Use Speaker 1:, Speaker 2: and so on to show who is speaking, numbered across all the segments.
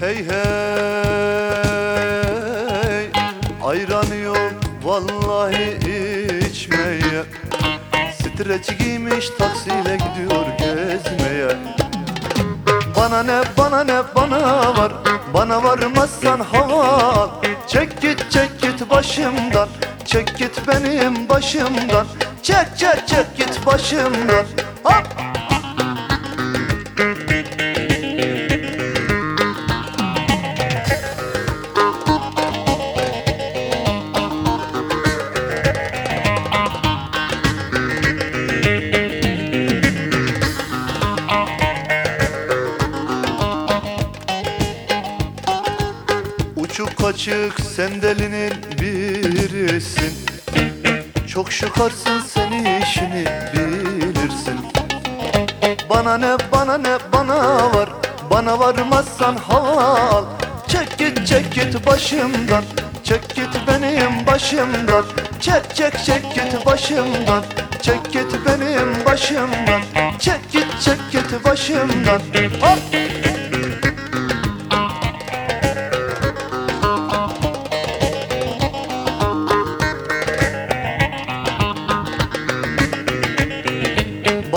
Speaker 1: Hey hey Ayran yok vallahi içmeye Streç giymiş taksiyle gidiyor gezmeye. Bana ne bana ne bana var. Bana varmazsan hava Çek git çek git başımdan. Çek git benim başımdan. Çek çek çek git başımdan. Hop kaçık sendelinin birisin. Çok şıkarsın sen işini bilirsin. Bana ne bana ne bana var. Bana varmazsan hava al Çek git çek git başımdan. Çek git benim başımdan. Çek çek çek git başımdan. Çek git benim başımdan. Çek git çek git başımdan. Hop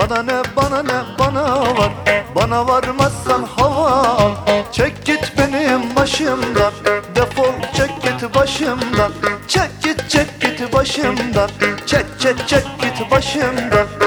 Speaker 1: Bana ne bana ne bana var. Bana varmazsan hava al. Çek git benim başımdan. Defol çek git başımdan. Çek git çek git başımdan. Çek çek çek git başımdan